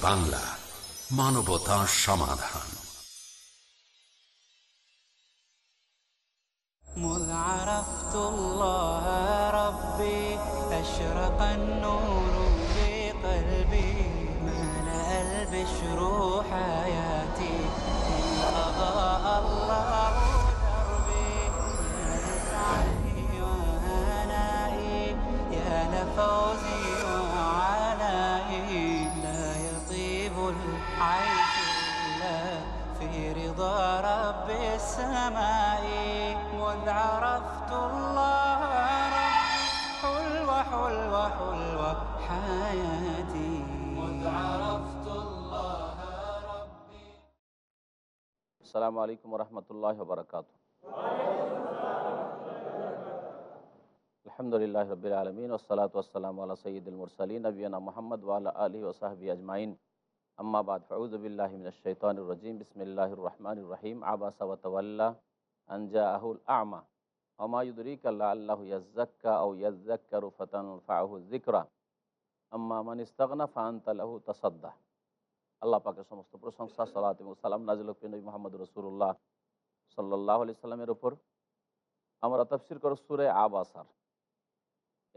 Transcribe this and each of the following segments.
বাংলা মানবতা সমাধান। السماء مذ عرفت الله رب حلو حلو حلو حياتي. مذ عرفت الله ربي. السلام عليكم ورحمة الله وبركاته. الحمد لله رب العالمين والصلاة والسلام على سيد المرسلين نبينا محمد وعلى آله وصحبه أجمعين. আম্মাবাদ ফৌজবিল্লাহমিনশৈতানুর রাজিম, বিসমিল্লাহির রহমানুর রহিম, আবাস ওয়াতাল্লাহ আনজা আহুল আমা আমায়ুদরিক আল্লাহ আল্লাহ ইয়াজ্জাক্কা ও ইয়াজ্জাক্কারু ফতান ফাহু জিকরা আম্মা মান ইস্তাগনা ফান্তালাহু তাসাদ্দাহ আল্লাহ পাকের সমস্ত প্রশংসা, সালাত এবং সালাম নাজিল নবী মোহাম্মদ রসুল্লাহ সাল্লাহ আলি সাল্লামের ওপর আমরা তফসির করো সুরে আবাসার।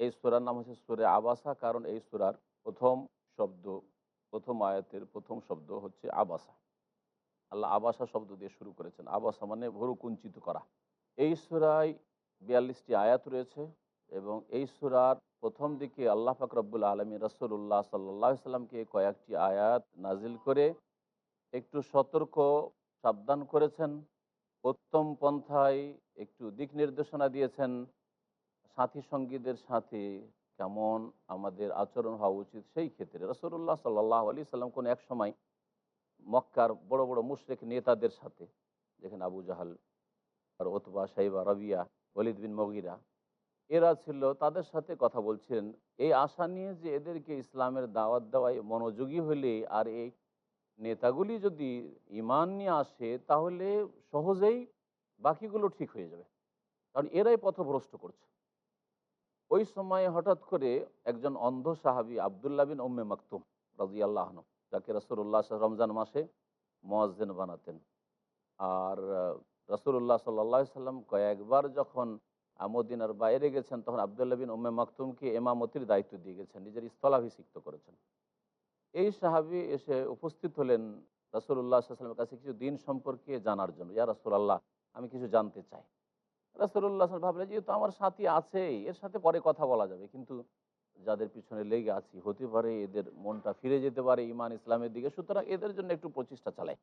এই সুরার নাম হচ্ছে সুরে আবাসা, কারণ এই সুরার প্রথম শব্দ প্রথম আয়াতের প্রথম শব্দ হচ্ছে আবাসা। আল্লাহ আবাসা শব্দ দিয়ে শুরু করেছেন। আবাসা মানে ভরু কুঞ্চিত করা। এই সুরায় বিয়াল্লিশটি আয়াত রয়েছে এবং এই সুরার প্রথম দিকে আল্লাহ পাক রব্বুল আলমী রসুল্লাহ সাল্লাহ সাল্লামকে কয়েকটি আয়াত নাজিল করে একটু সতর্ক, সাবধান করেছেন, উত্তম পন্থায় একটু দিক নির্দেশনা দিয়েছেন, সাথী সঙ্গীদের সাথে কেমন আমাদের আচরণ হওয়া উচিত সেই ক্ষেত্রে। রসুল্লাহ সাল্লাহ আলি সাল্লাম কোনো এক সময় মক্কার বড় বড় মুশরেক নেতাদের সাথে, যেখানে আবু জাহাল আর ওতবা সাইবা রবিয়া ওলিদ বিন মগিরা, এরা ছিল, তাদের সাথে কথা বলছিলেন। এই আশা নিয়ে যে এদেরকে ইসলামের দাওয়াত দেওয়ায় মনোযোগী হলে আর এই নেতাগুলি যদি ইমান নিয়ে আসে, তাহলে সহজেই বাকিগুলো ঠিক হয়ে যাবে। কারণ এরাই পথভ্রষ্ট করছে। ওই সময়ে হঠাৎ করে একজন অন্ধ সাহাবি আবদুল্লাহ বিন ওম্মে মাকতুম রাজি যাকে রসুল্লাহ রমজান মাসে মোয়াজ্জেন বানাতেন। আর রসুল্লাহ সাল্লা সাল্লাম কয়েকবার যখন মদিনার বাইরে গেছেন, তখন আবদুল্লাহ বিন উম্মে মাকতুমকে এমামতির দায়িত্ব দিয়ে গেছেন, নিজের স্থলাভিষিক্ত করেছেন। এই সাহাবি এসে উপস্থিত হলেন রসুল্লাহ সাল্লামের কাছে কিছু দিন সম্পর্কে জানার জন্য। ইয়া রসুল্লাহ আমি কিছু জানতে চাই। রসুল্লাহ ভাবলেন, যেহেতু আমার সাথী আছেই, এর সাথে পরে কথা বলা যাবে। কিন্তু যাদের পিছনে লেগে আছি, হতে পারে এদের মনটা ফিরে যেতে পারে ইমান ইসলামের দিকে। সুতরাং এদের জন্য একটু প্রচেষ্টা চালাই।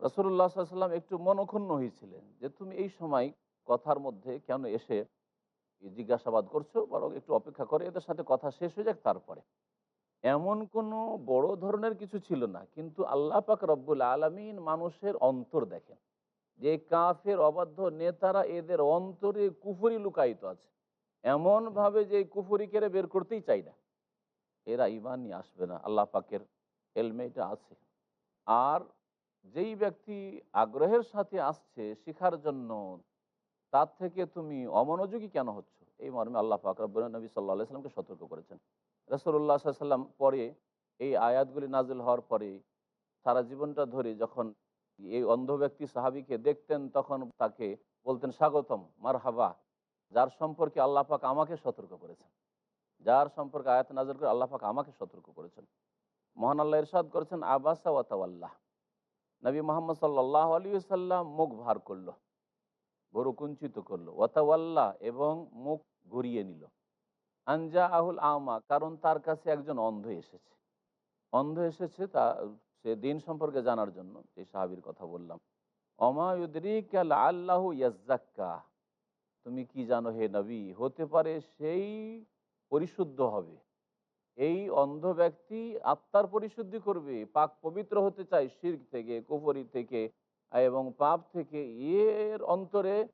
রসুল্লাহ সাল্লাম একটু মনক্ষুণ্ণ হয়েছিলেন যে, তুমি এই সময় কথার মধ্যে কেন এসে জিজ্ঞাসাবাদ করছ? বরং একটু অপেক্ষা করে, এদের সাথে কথা শেষ হয়ে যাক তারপরে। এমন কোনো বড় ধরনের কিছু ছিল না। কিন্তু আল্লাহ পাক রব্বুল আলমিন মানুষের অন্তর দেখেন। যে কাফের অবাধ্য নেতারা এদের অন্তরে কুফুরি লুকায়িত আছে। এমনভাবে যে কুফুরি কেড়ে বের করতেই চাই না। এরা ইমান নিয়ে আসবে না, আল্লাহ পাকের এলমেটা আছে। আর যেই ব্যক্তি আগ্রহের সাথে আসছে শিখার জন্য, তার থেকে তুমি অমনোযোগী কেন হচ্ছ? এই মর্মে আল্লাহ ফাকরাবুল নবী সাল্লাহ সাল্লামকে সতর্ক করেছেন। রসল্লাহ সাল্লাম পরে এই আয়াতগুলি নাজিল হওয়ার পরে সারা জীবনটা ধরে যখন এই অন্ধ ব্যক্তি সাহাবিকে দেখতেন, তখন তাকে বলতেন, স্বাগতম মার হাবা যার সম্পর্কে আল্লাহ পাক আমাকে সতর্ক করেছেন। যার সম্পর্কে আয়াত নাজিল করে আল্লাহ পাক আমাকে সতর্ক করেছেন। মহান আল্লাহ ইরশাদ করেছেন, আবাসা ওয়াতাল্লাহ নবী মোহাম্মদ সাল্লাহ আলী সাল্লাম মুখ ভার করল ভরু কুঞ্চিত করল ওয়াতাওয়াল্লাহ এবং মুখ ঘুরিয়ে নিল। আনজা আহুল আমা, কারণ তার কাছে একজন অন্ধ এসেছে। অন্ধ এসেছে তা সে দিন সম্পর্কে জানার জন্য, যে সাহাবির কথা বললাম। অমায়ুদ্রিকাল তুমি কি জানো হে নবী? হতে পারে সেই পরিশুদ্ধ হবে। এই অন্ধ ব্যক্তি আত্মার পরিশুদ্ধি করবে, পাক পবিত্র হতে চায় শির্ক থেকে, কুফরি থেকে, এবং পাপ থেকে। এর অন্তরে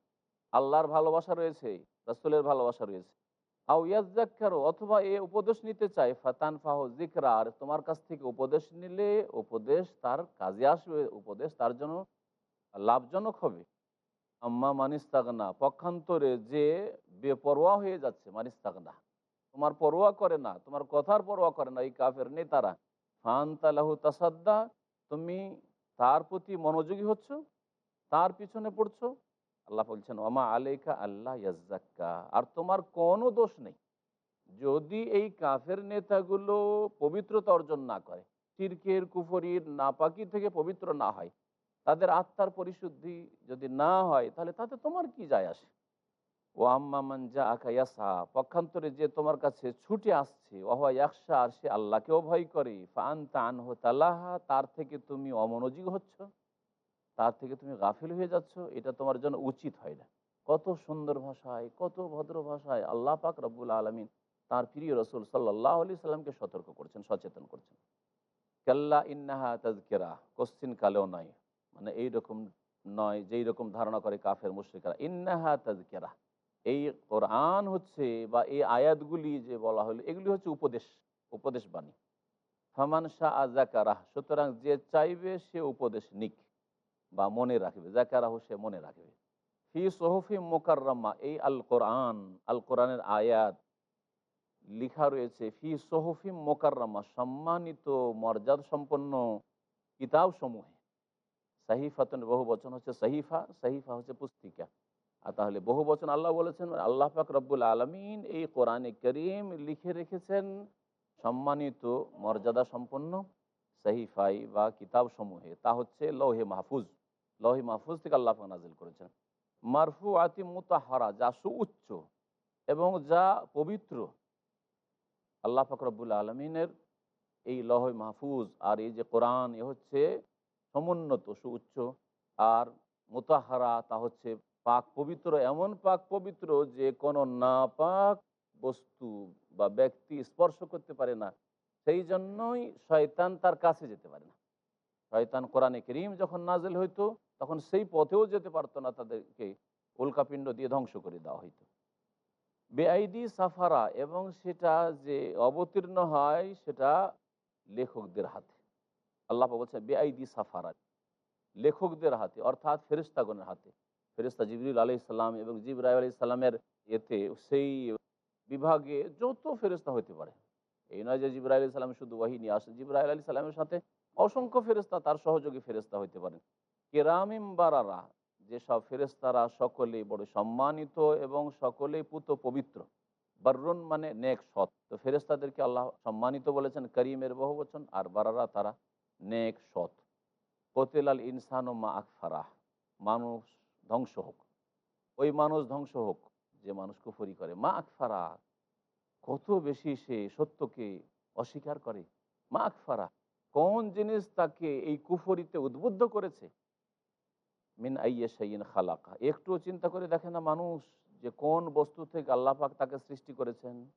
আল্লাহর ভালোবাসা রয়েছে, রাসুলের ভালোবাসা রয়েছে। অথবা এ উপদেশ নিতে চায় ফাতান ফাহ জিকরা আর তোমার কাছ থেকে উপদেশ নিলে উপদেশ তার কাজে আসবে, উপদেশ তার জন্য লাভজনক হবে। আম্মা মানিস্তাগনা, পক্ষান্তরে যে বেপরোয়া হয়ে যাচ্ছে, মানিস্তাগনা। তোমার পরোয়া করে না, তোমার কথার পরোয়া করে না, এই কাফের নেতারা। ফান্তালাহু তাসাদ্দা, তুমি তার প্রতি মনোযোগী হচ্ছ, তার পিছনে পড়ছো আল্লাহ বলছেন ওমা আলেকা আল্লাহ ইয়াজ্জাক্কা। আর তোমার কোনো দোষ নেই। যদি এই কাফের নেতাগুলো পবিত্রতা অর্জন না করে চিরকের কুফরির, নাপাকি থেকে পবিত্র না হয়, তাদের আত্মার পরিশুদ্ধি যদি না হয়, তাহলে তাতে তোমার কি যায় আসে? ও আম্মামান যা আকা ইয়াসা পক্ষান্তরে যে তোমার কাছে ছুটে আসছে ওহা ইয়াকশা আর সে আল্লাহকেও ভয় করে ফান তান হো তালাহা, তার থেকে তুমি অমনোযোগী হচ্ছ। তার থেকে তুমি গাফিল হয়ে যাচ্ছ, এটা তোমার জন্য উচিত হয় না। কত সুন্দর ভাষায়, কত ভদ্র ভাষায় আল্লাহ পাক রব্বুল আলমিন তার প্রিয় রসুল সাল্লাহ আলি সাল্লামকে সতর্ক করছেন, সচেতন করছেন। কাল্লা ইন্নাহা তাজকেরা কোশ্চিন কালেও নয়। মানে এইরকম নয় যেই রকম ধারণা করে কাফের, মুশ্রিকারা। ইন্নাহা তাজকেরা এই কোরআন হচ্ছে বা এই আয়াতগুলি যে বলা হলো, এগুলি হচ্ছে উপদেশ উপদেশ বাণী। ফামান শাহ আজাকারাহ সুতরাং যে চাইবে সে উপদেশ নিক। বা মনে রাখবে জাকারাহ সে মনে রাখবে। ফি সোহফি মোকাররমা, এই আল কোরআন আল কোরআনের আয়াত লিখা রয়েছে, ফি সোহফি মোকাররমা, সম্মানিত মর্যাদা সম্পন্ন কিতাব সমূহে সাহিফাতন, বহু বচন হচ্ছে সাহিফা সাহিফা হচ্ছে পুস্তিকা। আর তাহলে বহু বচন আল্লাহ বলেছেন, আল্লাহ পাক রব্বুল আলমিন এই কোরআনে করিম লিখে রেখেছেন, সম্মানিত মর্যাদা সম্পন্ন সাহিফাই বা কিতাব সমূহে তা হচ্ছে লৌহে মাহফুজ। লৌহে মাহফুজ থেকে আল্লাহ নাজিল করেছেন। মারফু আতি মুতাহারা, যা সুউচ্চ এবং যা পবিত্র আল্লাহ ফকরবুল আলমিনের এই লহ মাহফুজ আর এই যে কোরআন, এ হচ্ছে সমুন্নত, সুউচ্চ। আর মোতাহারা, তা হচ্ছে পাক পবিত্র, এমন পাক পবিত্র যে কোনো না পাক বস্তু বা ব্যক্তি স্পর্শ করতে পারে না। সেই জন্যই শয়তান তার কাছে যেতে পারে না। শয়তান কোরআনে করিম যখন নাজেল হইতো তখন সেই পথেও যেতে পারতো না তাদেরকে উল্কাপিণ্ড দিয়ে ধ্বংস করে দেওয়া হইতো। বেআইডি সাফারা এবং সেটা যে অবতীর্ণ হয় সেটা লেখকদের হাতে। আল্লাহ বলছে বেআইডি সাফারা, লেখকদের হাতে, অর্থাৎ ফেরিস্তাগণের হাতে। ফেরিস্তা জিবরুল আলি সাল্লাম এবং জিবরাই আলি সাল্লামের এতে সেই বিভাগে যত ফেরিস্তা হতে পারে। এই নয় যে জিবরাই আলি সাল্লাম শুধু ওয়াহি নিয়ে আসে জিবরাই আলি সাল্লামের সাথে অসংখ্য ফেরিস্তা তার সহযোগী ফেরিস্তা হইতে পারেন। কেরামিম বারারা, যেসব ফেরেস্তারা সকলেই বড় সম্মানিত এবং সকলেই পুত পবিত্র। বার্রুন মানে নেক সৎ। তো ফেরেস্তাদেরকে আল্লাহ সম্মানিত বলেছেন, করিমের বহু বচন, আর বারারা তারা নেক সৎ। কতেলাল ইনসান ও মা আকফারাহ, মানুষ ধ্বংস হোক। ওই মানুষ ধ্বংস হোক, যে মানুষ কুফরি করে। মা আকফারা কত বেশি সে সত্যকে অস্বীকার করে। মা আকফারা কোন জিনিস তাকে এই কুফরিতে উদ্বুদ্ধ করেছে? মিন আইয়ে সাইন খালাকা। একটু চিন্তা করে দেখে না মানুষ যে কোন বস্তু থেকে আল্লাহ পাক তাকে সৃষ্টি করেছেন?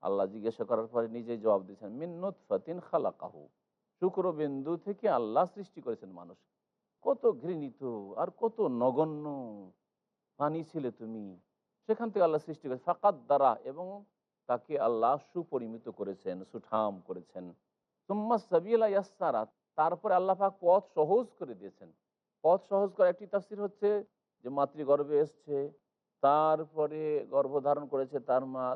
আল্লাহ জিজ্ঞাসা করার পরে নিজেই জবাব দিয়েছেন, মিন নুৎফাতিন খালাকাহু। শুক্রবিন্দু থেকে আল্লাহ সৃষ্টি করেছেন মানুষ। কত ঘৃণিত আর কত নগণ্য। পানি ছিলে তুমি? সেখান থেকে আল্লাহ সৃষ্টি করেছেন। ফাকাত দ্বারা এবং তাকে আল্লাহ সুপরিমিত করেছেন, সুঠাম করেছেন। সুম্মা সাবিলা ইয়াসারা তারপরে আল্লাহ পাক পথ সহজ করে দিয়েছেন। পথ সহজ করে একটি তাফসির হচ্ছে যে মাতৃগর্ভে এসছে, তারপরে গর্ভধারণ করেছে, তার মা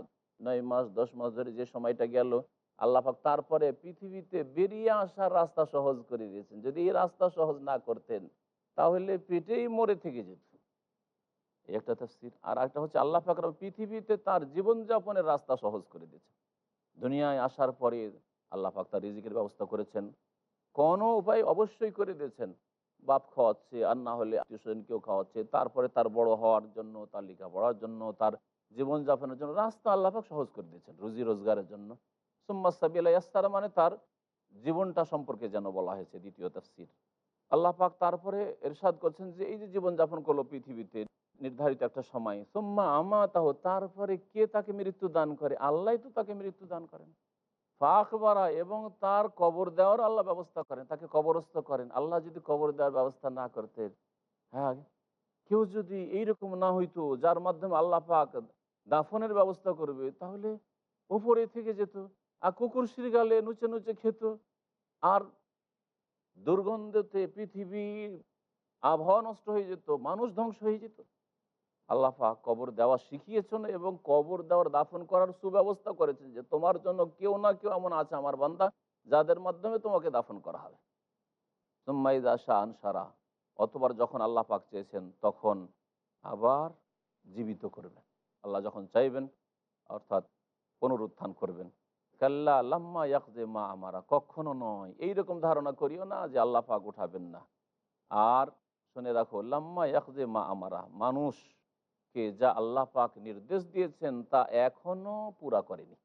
নয় মাস, দশ মাস ধরে যে সময়টা গেল আল্লাহাক তারপরে পৃথিবীতে বেরিয়ে আসার রাস্তা সহজ করে দিয়েছেন। যদি এই রাস্তা সহজ না করতেন, তাহলে পেটেই মরে থেকে যেত। একটা তফসির। আর একটা হচ্ছে আল্লাহ পাকর পৃথিবীতে তার জীবনযাপনের রাস্তা সহজ করে দিয়েছে দুনিয়ায় আসার পরে আল্লাহ পাক তার রিজিকের ব্যবস্থা করেছেন। কোনো উপায় অবশ্যই করে দিয়েছেন। বাপ খাওয়াচ্ছে আর না হলে আত্মীয় খাওয়াচ্ছে, তারপরে তার বড় হওয়ার জন্য, তার লেখাপড়ার জন্য, তার জীবনযাপনের জন্য রাস্তা আল্লাহাক সহজ করে দিয়েছেন রুজি রোজগারের জন্য। ইয়াস্তারা মানে তার জীবনটা সম্পর্কে যেন বলা হয়েছে, দ্বিতীয় তফসির। আল্লাহ পাক তারপরে এরশাদ করছেন যে, এই যে জীবনযাপন করল পৃথিবীতে, নির্ধারিত একটা সময়, সোম্মা আমা তাহ তারপরে কে তাকে মৃত্যু দান করে? আল্লাহ তো তাকে মৃত্যু দান করেন। ফাঁকবারা এবং তার কবর দেওয়ার আল্লাহ ব্যবস্থা করেন, তাকে কবরস্থ করেন। আল্লাহ যদি কবর দেওয়ার ব্যবস্থা না করতেন হ্যাঁ কেউ যদি এইরকম না হইতো, যার মাধ্যমে আল্লাহ পাক দাফনের ব্যবস্থা করবে, তাহলে উপরে থেকে যেত, আর কুকুর শিরগালে নুচে নুচে খেত। আর দুর্গন্ধতে পৃথিবীর আবহাওয়া নষ্ট হয়ে যেত, মানুষ ধ্বংস হয়ে যেত। আল্লাহ কবর দেওয়া শিখিয়েছেন এবং কবর দেওয়ার দাফন করার সুব্যবস্থা করেছেন যে তোমার জন্য কেউ না কেউ এমন আছে আমার বান্দা যাদের মাধ্যমে তোমাকে দাফন করা হবে। সুম্মাইদা আনসারা অতবার যখন আল্লাহ পাক চেয়েছেন, তখন আবার জীবিত করবেন। আল্লাহ যখন চাইবেন, অর্থাৎ পুনরুত্থান করবেন। কাল্লা লাম্মা ইয়াকজে মা আমারা। কখনো নয়, এইরকম ধারণা করিও না যে আল্লাহ পাক উঠাবেন না। আর শুনে রাখো, লাম্মা ইয়াকজে মা আমারা। মানুষকে যা আল্লাহ পাক নির্দেশ দিয়েছেন তা এখনও পুরা করেনি।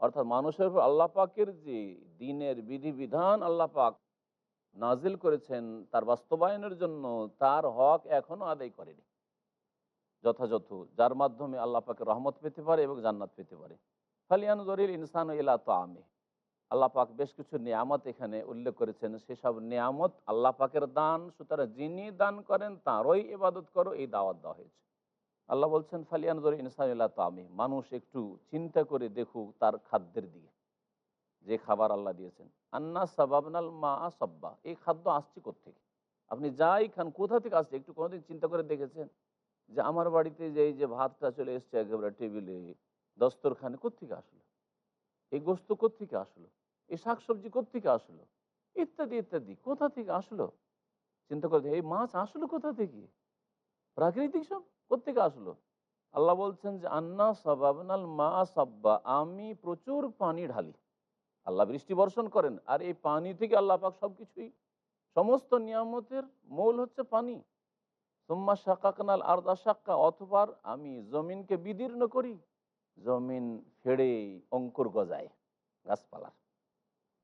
অর্থাৎ মানুষের উপর আল্লাহ পাকের যে দিনের বিধিবিধান আল্লাহ পাক নাজিল করেছেন, তার বাস্তবায়নের জন্য তার হক এখনও আদায় করেনি। যথাযথ, যার মাধ্যমে আল্লাহ পাকে রহমত পেতে পারে এবং জান্নাত পেতে পারে। ফালিয়ান জরিল ইনসান ইলা তো আমি আল্লাহ পাক বেশ কিছু নিয়ামত এখানে উল্লেখ করেছেন। সেসব নিয়ামত আল্লাহ পাকের দান, সুতরাং যিনি দান করেন তাঁরই ইবাদত করো, এই দাওয়াত দেওয়া হয়েছে। আল্লাহ বলছেন ফালিয়ান জরিল ইনসান ইলা তো আমি মানুষ একটু চিন্তা করে দেখুক তার খাদ্যের দিকে, যে খাবার আল্লাহ দিয়েছেন। আন্না সাবাবনাল মা সব্বা এই খাদ্য আসছে কোথেকে আপনি যাই খান, কোথা থেকে আসছে? একটু কোনোদিন চিন্তা করে দেখেছেন? যে আমার বাড়িতে যে এই যে ভাতটা চলে এসছে একেবারে টেবিলে, দস্তরখানে কোথেকে আসলো? এই গোস্ত কোথেকে আসলো? এই শাকসবজি কোথেকে আসলো? ইত্যাদি ইত্যাদি, কোথা থেকে আসলো? চিন্তা করে এই মাছ আসলো কোথা থেকে? প্রাকৃতিক সব? কোথেকে আসলো? আল্লাহ বলছেন যে, আন্না সাবাবনাল মা সাব্বা, আমি প্রচুর পানি ঢালি। আল্লাহ বৃষ্টি বর্ষণ করেন, আর এই পানি থেকে আল্লাহ পাক সব কিছুই সমস্ত নিয়ামতের মূল হচ্ছে পানি। সোম্মা শাকাকনাল আর্দা শাক্কা অথবা আমি জমিনকে বিদীর্ণ করি। জমিন ফেড়ে অঙ্কুর গজায় গাছপালার।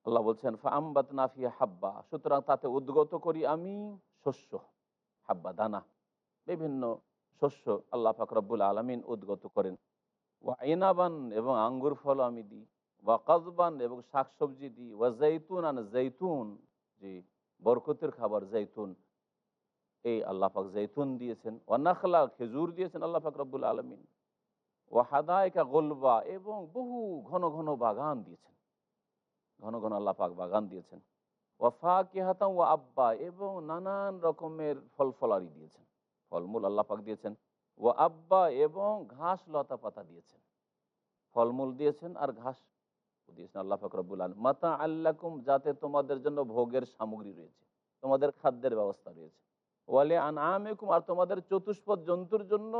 আল্লাহ বলছেন ফাম্বাত নাফিয়া হাব্বা, সুতরাং তাতে উদ্গত করি আমি শস্য, হাব্বা, দানা, বিভিন্ন শস্য আল্লাহ পাক রব্বুল আলমিন উদ্গত করেন। ও আইনাবান এবং আঙ্গুর ফল আমি দিই। ওয়া কাজবান এবং শাকসবজি দিই। ওয়া জৈতুন আন জৈতুন যে বরকতের খাবার জৈতুন এই আল্লাহ পাক জৈতুন দিয়েছেন। ওয়ানাখলা খেজুর দিয়েছেন আল্লাহ পাক আলমিন। ও হাদায়কা গোলবা এবং বহু ঘন ঘন বাগান দিয়েছেন। ঘন ঘন আল্লাহ পাক বাগান দিয়েছেন। ওয়াফা কেহাতাম ও আব্বা এবং নানান রকমের ফল ফলারি দিয়েছেন। ফলমূল আল্লাহ পাক দিয়েছেন। ও আব্বা এবং ঘাস লতা পাতা দিয়েছেন। ফলমূল দিয়েছেন আর ঘাস দিয়েছেন আল্লাহ ফাকরবুল আলম মাতা আল্লাকুম, যাতে তোমাদের জন্য ভোগের সামগ্রী রয়েছে। তোমাদের খাদ্যের ব্যবস্থা রয়েছে। ওয়ালে আন আমেকুম আর তোমাদের চতুষ্পদ জন্তুর জন্য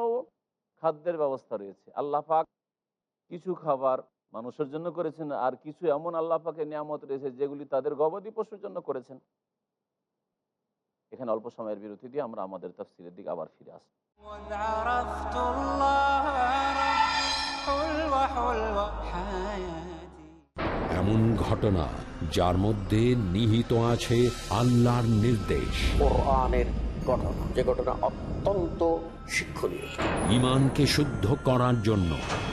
খাদ্যের ব্যবস্থা রয়েছে। আল্লাহ পাক কিছু খাবার মানুষের জন্য করেছেন, আর কিছু এমন আল্লাহ পাকের নিয়ামত রয়েছে, যেগুলি তাদের গবাদি পশুর জন্য করেছেন। এখানে অল্প সময়ের বিরতি দিয়ে আমরা আমাদের তফসিলের দিকে আবার ফিরে আসি এমন ঘটনা যার মধ্যে নিহিত আছে আল্লাহর নির্দেশ। ঘটনা যে ঘটনা অত্যন্ত শিক্ষণীয়। ইমানকে শুদ্ধ করার জন্য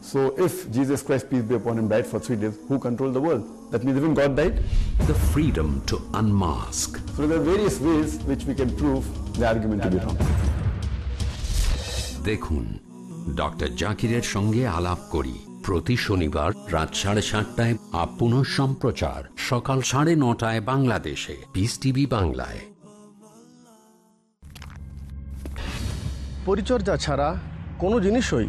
so if Jesus Christ, peace be upon him, died for three days, who controlled the world? That means even God died? the freedom to unmask So there are various ways which we can prove the argument to be wrong. দেখুন doctor জাকিরের সঙ্গে আলাপ করি প্রতি শনিবার রাত সাড়ে সাতটায় আপন সম্প্রচার সকাল সাড়ে নটায় বাংলাদেশে পিস টিভি বাংলায় পরিচর্যা ছাড়া কোনো জিনিসই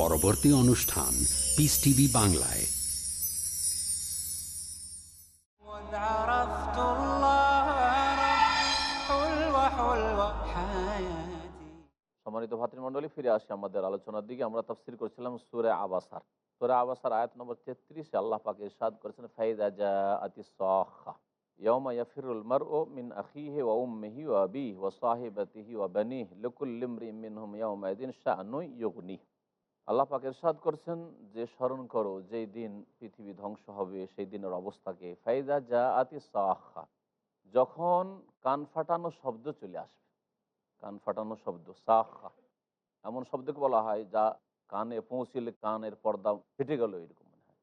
পরবর্তী অনুষ্ঠান পিস টিভি বাংলায়। সম্মানিত ভাতৃমন্ডলী ফিরে আসি আমাদের আলোচনার দিকে। আমরা তফসির করছিলাম সুরে আবাসার। সুরে আবাসার আয়াত নম্বর তেত্রিশে আল্লাহ পাকে ইরশাদ করেছেন, ফাইদা জা আতি সখা ইয়মা ইয়াফিরুল মার ও মিন আখিহে ও উম্মিহি ও আবি ও সাহেবতিহি ও বানিহ লকুল্লিমরি মিনহুম ইয়মায়দিন শাহ ইয়গনিহ আল্লাহ পাক ইরশাদ করছেন যে স্মরণ করো যেই দিন পৃথিবী ধ্বংস হবে, সেই দিনের অবস্থাকে। ফাইদা জা আতি সাখা যখন কান ফাটানো শব্দ চলে আসবে। কান ফাটানো শব্দ সাখা এমন শব্দকে বলা হয় যা কানে পৌঁছিলে কানের পর্দা ফেটে গেল এরকম মনে হয়।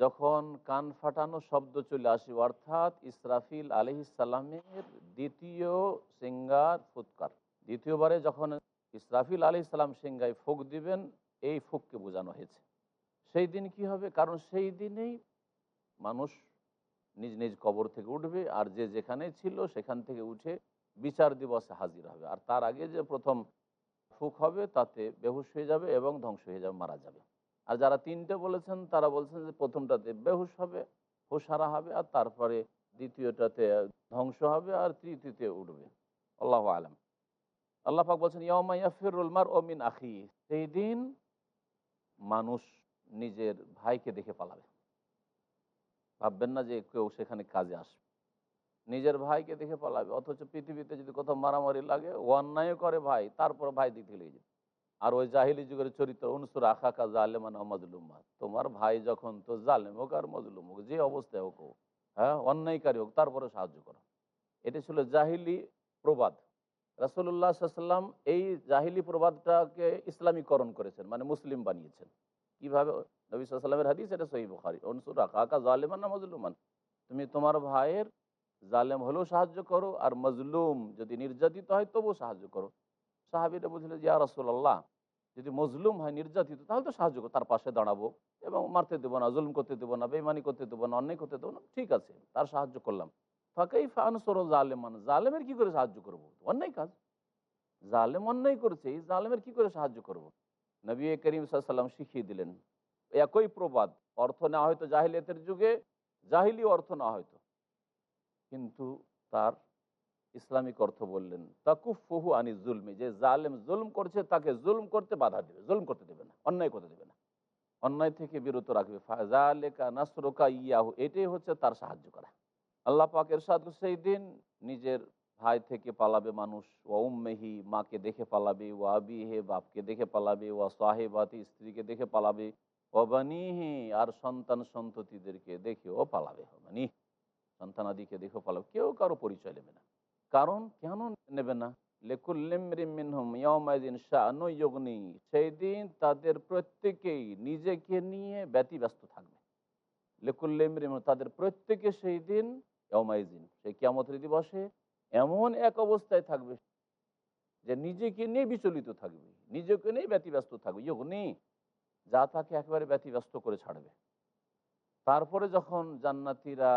যখন কান ফাটানো শব্দ চলে আসে, অর্থাৎ ইসরাফিল আলহিসাল্লামের দ্বিতীয় সিঙ্গার ফুৎকার। দ্বিতীয়বারে যখন ইসরাফিল আলি ইসলাম সিঙ্গায় ফুক দিবেন এই ফুককে বোঝানো হয়েছে। সেই দিন কি হবে? কারণ সেই দিনেই মানুষ নিজ নিজ কবর থেকে উঠবে আর যে যেখানে ছিল সেখান থেকে উঠে বিচার দিবসে হাজির হবে। আর তার আগে যে প্রথম ফুক হবে তাতে বেহুশ হয়ে যাবে এবং ধ্বংস হয়ে যাবে, মারা যাবে। আর যারা তিনটে বলেছেন, তারা বলছেন যে প্রথমটাতে বেহুশ হবে হুশারা হবে আর তারপরে দ্বিতীয়টাতে ধ্বংস হবে আর তৃতীয়তে উঠবে। আল্লাহ আলম। আল্লাহ পাক বলছেন ইয়মাইয়া ফিরুল মার ওমিন আখি সেই দিন মানুষ নিজের ভাইকে দেখে পালাবে। ভাববেন না যে কেউ সেখানে কাজে আসবে। নিজের ভাইকে দেখে পালাবে, অথচ পৃথিবীতে যদি কোথাও মারামারি লাগে, অন্যায় করে ভাই, তারপর ভাই থেকে লেগে যেত আর ওই জাহিলি যুগের চরিত্র, অনুসুর আখাকা জালেমান মজলুম্মা তোমার ভাই যখন তো জালেম হোক আর মজলুম হোক, যে অবস্থায় হোক হ্যাঁ অন্যায়কারী হোক তারপরে সাহায্য করো। এটা ছিল জাহিলি প্রবাদ। রাসুল্লাহ সাল্লাম এই জাহিলি প্রবাদটাকে ইসলামীকরণ করেছেন মানে মুসলিম বানিয়েছেন। কীভাবে? নবী সাল্লামের হাদিস, এটা সহি বুখারি। অনুসুর আখাকা জালেমান না মজলুমান? তুমি তোমার ভাইয়ের জালেম হলেও সাহায্য করো, আর মজলুম যদি নির্যাতিত হয় তবুও সাহায্য করো। সাহাবিটা বুঝলো যে ইয়া রাসূলুল্লাহ, যদি মজলুম হয়, নির্যাতিত, তাহলে তো সাহায্য করো, তার পাশে দাঁড়াবো এবং মারতে দেবো না, জুলুম করতে দেবো না বেইমানি করতে দেবো না, অন্যায় করতে দেবো না। ঠিক আছে, তার সাহায্য করলাম। ফাঁকাই ফানসর জালেমান, জালেমের কি করে সাহায্য করব? অন্যায় কাজ। জালেম অন্যায় করেছে, এই জালেমের কি করে সাহায্য করব? নবী করিম সাল্লাম শিখিয়ে দিলেন, একই প্রবাদ, অর্থ নেওয়া হয়তো জাহিলিয়াতের যুগে, জাহিলি অর্থ না হয়তো। কিন্তু তার ইসলামিক অর্থ বললেন তাকুফ ফহু আনি জুলমি, যে জালেম জুলম করছে, তাকে জুলম করতে বাধা দেবে, জুলম করতে দেবে না, অন্যায় করতে দেবে না। অন্যায় থেকে বিরত রাখবে ফাজালেকা নাসরোকা ইয়াহু, এটাই হচ্ছে তার সাহায্য করা। আল্লাহ পাকের সাদ সেই দিন নিজের ভাই থেকে পালাবে মানুষ। ও উম্মেহি, মাকে দেখে পালাবে। ও আবিহে, বাপকে দেখে পালাবে। ও সাহেবাতি, স্ত্রীকে দেখে পালাবে। ও বানিহি আর সন্তান সন্ততিদেরকে দেখেও পালাবে। বানি সন্তানাদিকে দেখেও পালাবে। কেউ কারও পরিচয় নেবে না। কারণ কেন নেবে না? সেই দিন তাদের প্রত্যেকেই নিজেকে নিয়ে ব্যতিব্যস্ত থাকবে। লেকুল্লিমরিম তাদের প্রত্যেকে সেই দিন ইয়মাইজিন সেই কিয়ামতের দিবসে এমন এক অবস্থায় থাকবে যে নিজেকে নিয়ে বিচলিত থাকবে, নিজেকে নিয়ে ব্যতিব্যস্ত থাকবে ইয়গনি যা তাকে একেবারে ব্যতিব্যস্ত করে ছাড়বে। তারপরে যখন জান্নাতিরা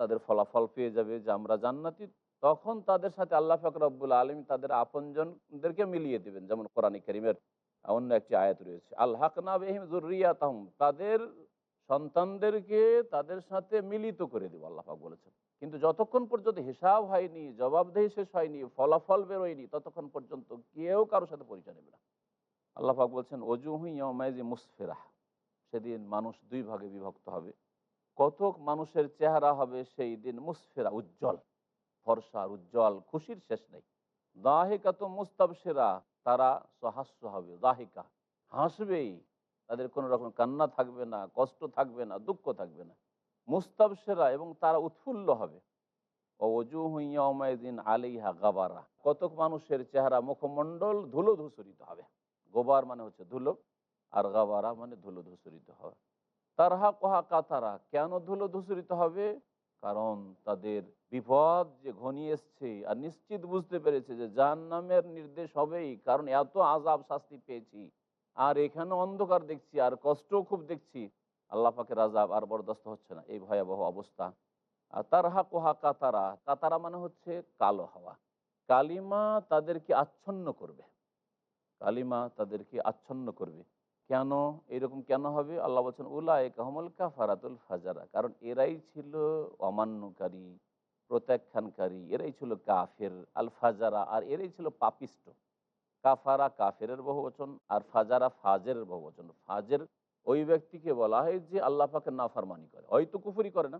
তাদের ফলাফল পেয়ে যাবে যে আমরা জান্নাতি, তখন তাদের সাথে আল্লাহ ফকরাবুল আলম তাদের আপনজনদেরকে মিলিয়ে দেবেন, যেমন কোরআন করিমের অন্য একটি আয়াত রয়েছে আল্লাহ নাবিহিম জুরিয়াতাহম তাদের সন্তানদেরকে তাদের সাথে মিলিত করে দেবো, আল্লাহ পাক বলেছেন। কিন্তু যতক্ষণ পর্যন্ত হিসাব হয়নি, জবাবদেহি শেষ হয়নি, ফলাফল বেরোয়নি, ততক্ষণ পর্যন্ত কেউ কারোর সাথে পরিচয় নেবে না। আল্লাহ পাক বলছেন অজুহি ইয়মাইজি মুসফেরাহ। সেদিন মানুষ দুই ভাগে বিভক্ত হবে। কতক মানুষের চেহারা হবে সেই দিন মুসফেরা, উজ্জ্বল। ফর্সার উজ্জ্বল, খুশির শেষ নেই। দাহিকা তো মুস্তাবসেরা তারা সহাস্য হবে, দাহিকা। হাসবেই। তাদের কোনো রকম কান্না থাকবে না, কষ্ট থাকবে না, দুঃখ থাকবে না। মুস্তাবসেরা এবং তারা উৎফুল্ল হবে। অজু হুইয়াউমাইদিন আলিহা গাবারা। কতক মানুষের চেহারা মুখমণ্ডল ধুলো ধূসরিত হবে। গোবার মানে হচ্ছে ধুলো আর গাবারা মানে ধুলো ধূসরিত হবে। তারহা কোহা কাতারা কেন ধুলো ধূসরিত হবে? কারণ তাদের বিপদ যে ঘনিয়ে এসছে আর নিশ্চিত বুঝতে পেরেছে যে জাহান নামের নির্দেশ হবেই। কারণ এত আজাব শাস্তি পেয়েছি। আর এখানে অন্ধকার দেখছি, আর কষ্টও খুব দেখছি। আল্লাহ আজাব আর বরদাস্ত হচ্ছে না, এই ভয়াবহ অবস্থা। আর তারহা কোহা কাতারা কাতারা মানে হচ্ছে কালো হওয়া। কালিমা তাদেরকে আচ্ছন্ন করবে। কালিমা তাদেরকে আচ্ছন্ন করবে। কেন? এরকম কেন হবে? আল্লাহ বলছেন উল্লাহ কাহমুল কাফারাতুল ফাজারা। কারণ এরাই ছিল অমান্যকারী, প্রত্যাখ্যানকারী, এরাই ছিল কাফের, আল ফাজারা, আর এরাই ছিল পাপিষ্ট। কাফারা কাফেরের বহু বচন আর ফাজারা ফাজের বহু বচন। ফাজের ওই ব্যক্তিকে বলা হয় যে আল্লাহ পাকের নাফারমানি করে। হয়তো কুফুরি করে না,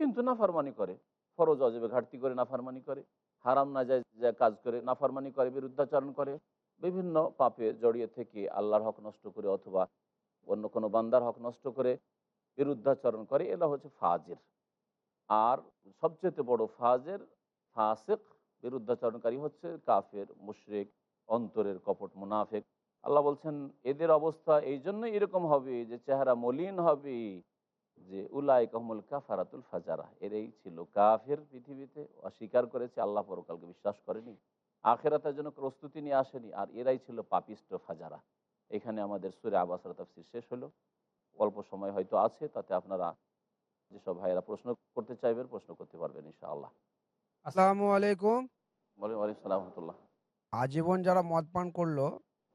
কিন্তু নাফারমানি করে। ফরজ অজবে ঘাটতি করে নাফারমানি করে। হারাম না যায় কাজ করে নাফারমানি করে, বিরুদ্ধাচরণ করে। বিভিন্ন পাপে জড়িয়ে থেকে আল্লাহর হক নষ্ট করে অথবা অন্য কোনো বান্দার হক নষ্ট করে বিরুদ্ধাচরণ করে এরা হচ্ছে ফাজের। আর সবচেয়ে বড় ফাজের ফাসেক বিরুদ্ধাচরণকারী হচ্ছে কাফের, মুশরেক অন্তরের কপট মুনাফেক। আল্লাহ বলছেন এদের অবস্থা এই জন্যই এরকম হবে যে চেহারা মলিন হবে যে উলাই কহমুল কাফারাতুল ফাজারা। এরাই ছিল কাফের পৃথিবীতে অস্বীকার করেছে আল্লাহ পরকালকে বিশ্বাস করেনি। আখেরাতের জন্য প্রস্তুতি নিয়ে আসেনি আর এরাই ছিল পাপিষ্ট ফাজারা। এখানে আমাদের সুরে আবাসরা তাফসির শেষ হলো। অল্প সময় হয়তো আছে তাতে আপনারা যেসব ভাইয়েরা প্রশ্ন করতে চাইবেন প্রশ্ন করতে পারবেন ইনশাআল্লাহ। আসসালামু আলাইকুম। ওয়ালাইকুম সালাম রহমতুল্লাহ। আজীবন যারা মদ পান করল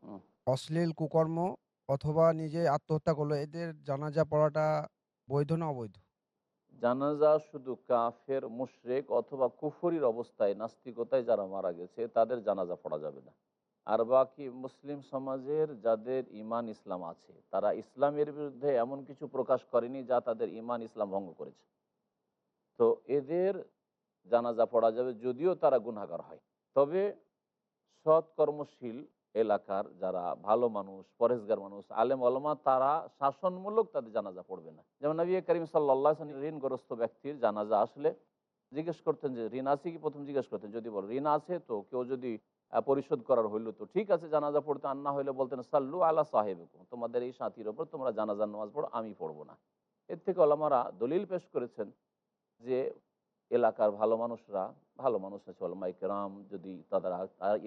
হুম। অশ্লীল কুকর্ম অথবা নিজে আত্মহত্যা করল এদের জানাজা পড়াটা বৈধ না অবৈধ? জানাজা শুধু কাফের মুশরেক অথবা কুফরির অবস্থায় নাস্তিকতায় যারা মারা গেছে তাদের জানাজা পড়া যাবে না। আর বাকি মুসলিম সমাজের যাদের ইমান ইসলাম আছে তারা ইসলামের বিরুদ্ধে এমন কিছু প্রকাশ করেনি যা তাদের ইমান ইসলাম ভঙ্গ করেছে। তো এদের জানাজা পড়া যাবে যদিও তারা গুনাগার হয়। তবে সৎ কর্মশীল এলাকার যারা ভালো মানুষ পরেশগার মানুষ, আলেম আলমা তারা শাসনমূলক তাদের জানাজা পড়বে না। যেমন নবী করিম সাল্লাহ ঋণগ্রস্ত ব্যক্তির জানাজা আসলে জিজ্ঞেস করতেন যে, ঋণ আছে কি? প্রথম জিজ্ঞেস করতেন, যদি বল। ঋণ আছে তো, কেউ যদি পরিশোধ করার হইল তো ঠিক আছে, জানাজা পড়তে। আর না হইলে বলতেন, সাল্লু আলা সাহেবকুম, তোমাদের এই সাথীর ওপর তোমরা জানাজার নামাজ পড়ো, আমি পড়ব না। এর থেকে ওলামারা দলিল পেশ করেছেন যে এলাকার ভালো মানুষরা, ভালো মানুষ আছে ওলামাই কেরাম, যদি তাদের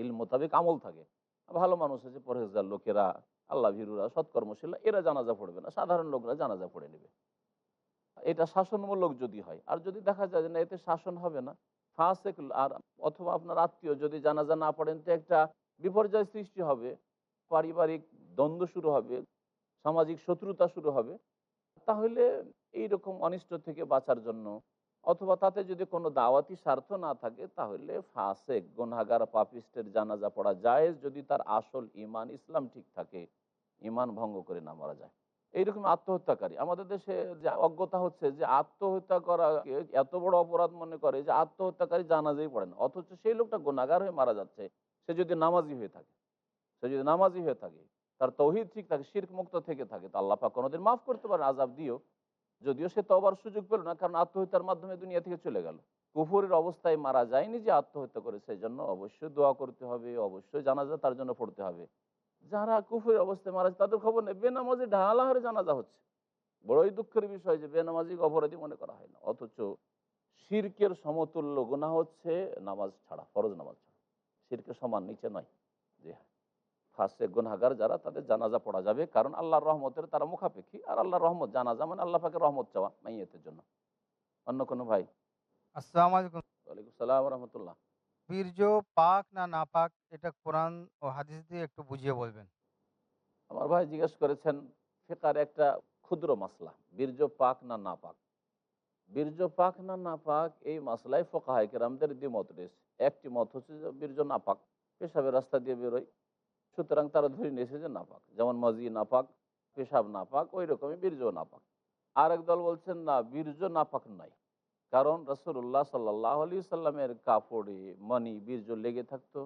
ইল মোতাবেক আমল থাকে, ভালো মানুষ আছে, পরহেজগার লোকেরা, আল্লাহ ভীরুরা সৎকর্মশীলা এরা জানাজা পড়বে না, সাধারণ লোকরা জানাজা পড়ে নেবে। এটা শাসনমূলক যদি হয়, আর যদি দেখা যায় যে না, এতে শাসন হবে না, ফাঁসেক আর, অথবা আপনার আত্মীয় যদি জানাজা না পড়েন, তো একটা বিপর্যয় সৃষ্টি হবে, পারিবারিক দ্বন্দ্ব শুরু হবে, সামাজিক শত্রুতা শুরু হবে, তাহলে এই রকম অনিষ্ট থেকে বাঁচার জন্য অথবা তাতে যদি কোনো দাওয়াতি স্বার্থ না থাকে, তাহলে ফাসেক গুনাগার পাপিস্টের জানাজা পড়া যায় যদি তার আসল ইমান ইসলাম ঠিক থাকে ইমান ভঙ্গ করে না মারা যায়। এইরকম আত্মহত্যাকারী। আমাদের দেশে যে অজ্ঞতা হচ্ছে যে আত্মহত্যা করা এত বড় অপরাধ মনে করে যে আত্মহত্যাকারী জানাজাই পড়ে না। অথচ সেই লোকটা গুনাগার হয়ে মারা যাচ্ছে, সে যদি নামাজি হয়ে থাকে, সে যদি নামাজি হয়ে থাকে, তার তৌহিদ ঠিক থাকে, শির্ক মুক্ত থেকে থাকে, তো আল্লাহ পাক কোনোদিন মাফ করতে পারে আজাব দিও যদিও সে তবার সুযোগ পেল না, কারণ আত্মহত্যার মাধ্যমে দুনিয়া থেকে চলে গেল। কুফুরের অবস্থায় মারা যায়নি যে আত্মহত্যা করে সেই জন্য অবশ্যই দোয়া করতে হবে, অবশ্যই জানাজা তার জন্য পড়তে হবে। যারা কুফুরের অবস্থায় মারা যায় তাদের খবর নেই, বেনামাজি ঢালাহারে জানাজা হচ্ছে। বড়ই দুঃখের বিষয় যে বেনামাজি অপরাধী মনে করা হয় না, অথচ শির্কের সমতুল্য গুণা হচ্ছে নামাজ ছাড়া, ফরজ নামাজ ছাড়া। শির্কের সমান নিচে নয়। জি হ্যাঁ। ফার্স্টে গুনাগার যারা তাদের জানাজা পড়া যাবে। কারণ আল্লাহর রহমতের তারা মুখাপেক্ষী। আর আল্লাহর রহমত জানাজা মানে আল্লাহ পাকের রহমত চাওয়া মাইয়েতের জন্য। অন্য কোনো ভাই? সালাম রহমতুল্লাহ। বীর্য পাক না নাপাক এটা কোরআন ও হাদিস দিয়ে একটু বুঝিয়ে বলবেন। আমার ভাই জিজ্ঞেস করেছেন ফেকার একটা ক্ষুদ্র মাসলা বীর্য পাক না না পাক বীর্য পাক না না পাক এই মাসলায় দ্বিমত রয়েছে। একটি মত হচ্ছে বীর্য না পাক পেশাবের রাস্তা দিয়ে বেরোয়। সুতরাং তারা ধরে নিয়েছে যে নাপাক। যেমন মজি নাপাক, পেশাব নাপাক, ওই রকমই বীর্য নাপাক। আরেক দল বলছেন, না, বীর্য নাপাক নাই। কারণ রসুল্লাহ সাল্লাহ আলি সাল্লামের কাপড়ে মনি বীর্য লেগে থাকতো।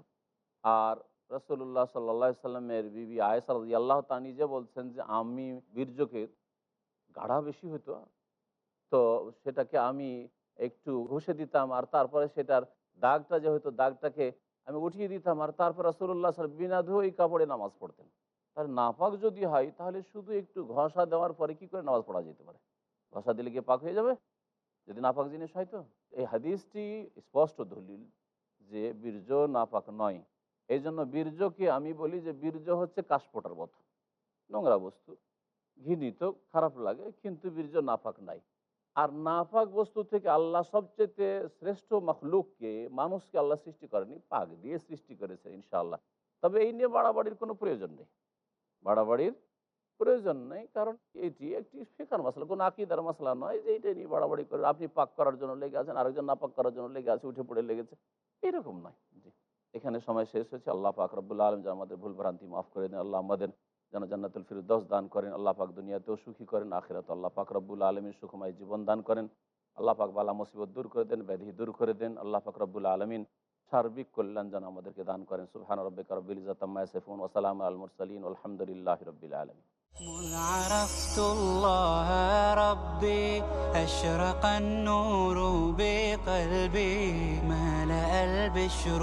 আর রসুল্লাহ সাল্লাহ সাল্লামের বিবি আয়সা রাজি আল্লাহ তা নিজে বলছেন যে, আমি বীর্যকে গাঢ়া বেশি হতো তো সেটাকে আমি একটু ঘষে দিতাম, আর তারপরে সেটার দাগটা যে হয়তো দাগটাকে আমি উঠিয়ে দিতাম আর তারপর রাসুল্লাহ সাল বিনা ধুয়ে কাপড়ে নামাজ পড়তেন। তাহলে নাপাক যদি হয়, তাহলে শুধু একটু ঘষা দেওয়ার পরে কি করে নামাজ পড়া যেতে পারে? ঘষা দিলে গিয়ে পাক হয়ে যাবে? যদি নাপাক জিনিস হয় তো? এই হাদিসটি স্পষ্ট দলিল যে বীর্য নাপাক নয়। এই জন্য বীর্যকে আমি বলি যে বীর্য হচ্ছে কাশপোটার মতো। নোংরা বস্তু, ঘৃণিত, খারাপ লাগে, কিন্তু বীর্য নাপাক নাই। আর নাপাক বস্তু থেকে আল্লাহ সবচেয়ে শ্রেষ্ঠ মখলুককে মানুষকে আল্লাহ সৃষ্টি করেনি, পাক দিয়ে সৃষ্টি করেছে ইনশাআল্লাহ। তবে এই নিয়ে বাড়াবাড়ির কোনো প্রয়োজন নেই। বাড়াবাড়ির প্রয়োজন নেই, কারণ এটি একটি ফেকার মশলা, কোনো আকিদার মশলা নয় যে এইটা নিয়ে বাড়াবাড়ি করে আপনি পাক করার জন্য লেগে আছেন, আরেকজন না পাক করার জন্য লেগে আছে, উঠে পড়ে লেগেছে। এরকম নয়। এখানে সময় শেষ হয়েছে। আল্লাহ পাক রব্বুল্লা আলম যেন আমাদের ভুল ভ্রান্তি মাফ করে দেন, আল্লাহ আমাদের যেন জান্নাতুল দশ দান করেন, আল্লাহ পাক দুনিয়াতেও সুখী করেন, আখিরাত আল্লাহ পাক রব্বুল আলমীর সুখময় জীবন দান করেন। আল্লাহ পাক বালা মুসিবত দূর করে দেন, ব্যাধি দূর করে দেন, আল্লাহ পাক রব্বুল আলমিন সার্বিক কল্যাণ যেন আমাদেরকে দান করেন। সুবহান রব্বিক রব্বিল ইজাতাম্মা সেফুন ওসালাম আল মুরসালিন আলহামদুলিল্লাহি রাব্বিল আলামিন। مذ عرفت الله ربي أشرق النور بقلبي ملأ البشر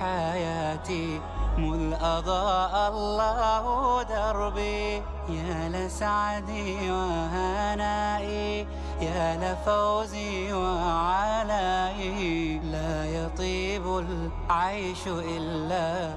حياتي. مذ أضاء الله دربي يا لسعدي وهنائي يا لفوزي وعلائي. لا يطيب العيش إلا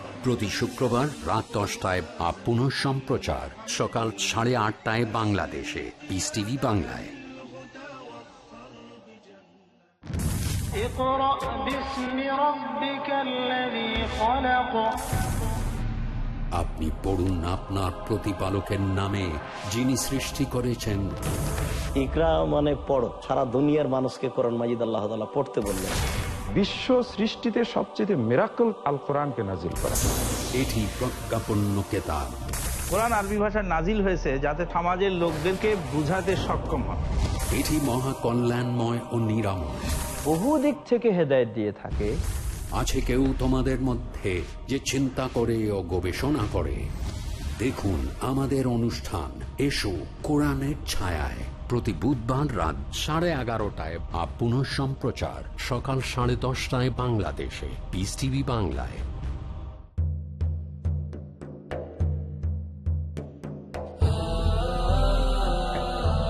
প্রতি শুক্রবার রাত দশটায় বা পুনঃ সম্প্রচার সকাল সাড়ে আটটায় বাংলাদেশে। পিস টিভি বাংলায়। আপনি পড়ুন আপনার প্রতিপালকের নামে যিনি সৃষ্টি করেছেন। ইকরা মানে পড় সারা দুনিয়ার মানুষকে করণ মাজিদ আল্লাহ পড়তে বললেন। বিশ্ব সৃষ্টিতে সবচেয়ে মেরাকল আল কোরআনকে নাজিল করা। এটি প্রজ্ঞাপন্য কেতাব। কোরআন আরবি ভাষায় নাজিল হয়েছে যাতে সমাজের লোকদেরকে বুঝাতে সক্ষম হয়। এটি মহা কল্যাণময় ও নিরাময়। বহু দিক থেকে হেদায়ত দিয়ে থাকে। আছে কেউ তোমাদের মধ্যে যে চিন্তা করে ও গবেষণা করে। দেখুন আমাদের অনুষ্ঠান। এসো কোরআনের ছায়ায়। প্রতি বুধবার রাত সাড়ে এগারোটায় বা পুনঃ সম্প্রচার সকাল সাড়ে দশটায় বাংলাদেশে। পিস টিভি বাংলায়।